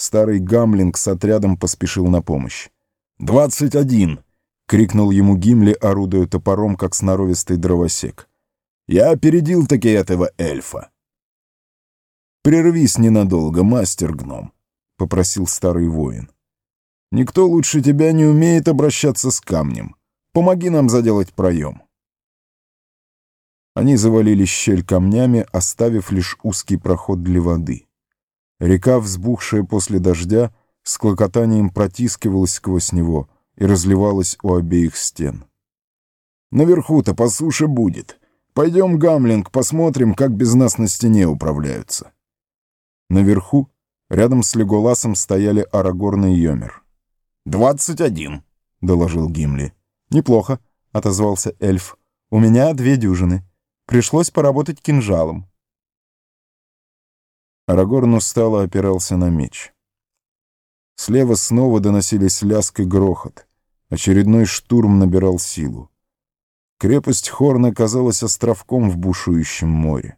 Старый гамлинг с отрядом поспешил на помощь. «Двадцать один!» — крикнул ему Гимли, орудуя топором, как сноровистый дровосек. «Я опередил таки этого эльфа!» «Прервись ненадолго, мастер-гном», — попросил старый воин. «Никто лучше тебя не умеет обращаться с камнем. Помоги нам заделать проем». Они завалили щель камнями, оставив лишь узкий проход для воды. Река, взбухшая после дождя, с клокотанием протискивалась сквозь него и разливалась у обеих стен. «Наверху-то по суше будет. Пойдем, Гамлинг, посмотрим, как без нас на стене управляются». Наверху, рядом с Леголасом, стояли Арагорн и Йомер. «Двадцать один», — доложил Гимли. «Неплохо», — отозвался эльф. «У меня две дюжины. Пришлось поработать кинжалом». Арагорн устало опирался на меч. Слева снова доносились ляск и грохот. Очередной штурм набирал силу. Крепость Хорна казалась островком в бушующем море.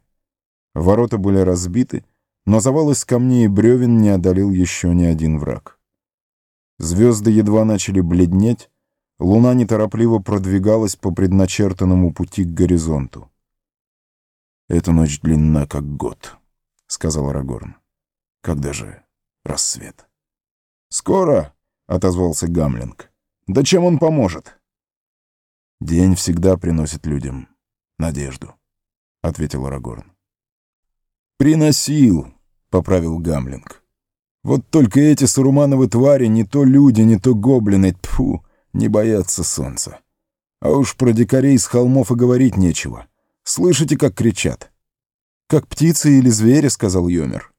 Ворота были разбиты, но завал из камней и бревен не одолел еще ни один враг. Звезды едва начали бледнеть, луна неторопливо продвигалась по предначертанному пути к горизонту. Эта ночь длинна, как год сказал Арагорн. «Когда же рассвет?» «Скоро», — отозвался Гамлинг. «Да чем он поможет?» «День всегда приносит людям надежду», — ответил Арагорн. «Приносил», — поправил Гамлинг. «Вот только эти Сарумановы твари не то люди, не то гоблины, тьфу, не боятся солнца. А уж про дикарей с холмов и говорить нечего. Слышите, как кричат? «Как птицы или звери», — сказал Йомер.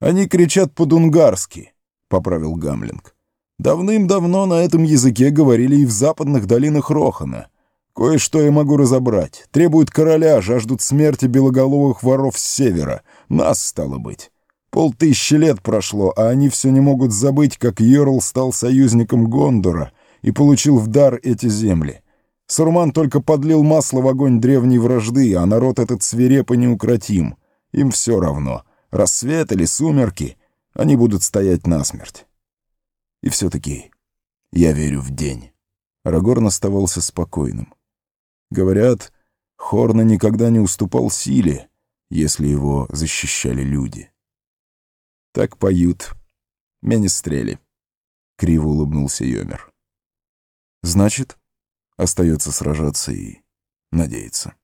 «Они кричат по-дунгарски», — поправил Гамлинг. «Давным-давно на этом языке говорили и в западных долинах Рохана. Кое-что я могу разобрать. Требуют короля, жаждут смерти белоголовых воров с севера. Нас, стало быть. Полтысячи лет прошло, а они все не могут забыть, как Йорл стал союзником Гондора и получил в дар эти земли. Сурман только подлил масло в огонь древней вражды, а народ этот свирепо неукротим. Им все равно, рассвет или сумерки, они будут стоять насмерть. И все-таки я верю в день. Рагорн оставался спокойным. Говорят, Хорна никогда не уступал силе, если его защищали люди. Так поют менестрели. Криво улыбнулся Йомер. Значит, Остается сражаться и надеяться.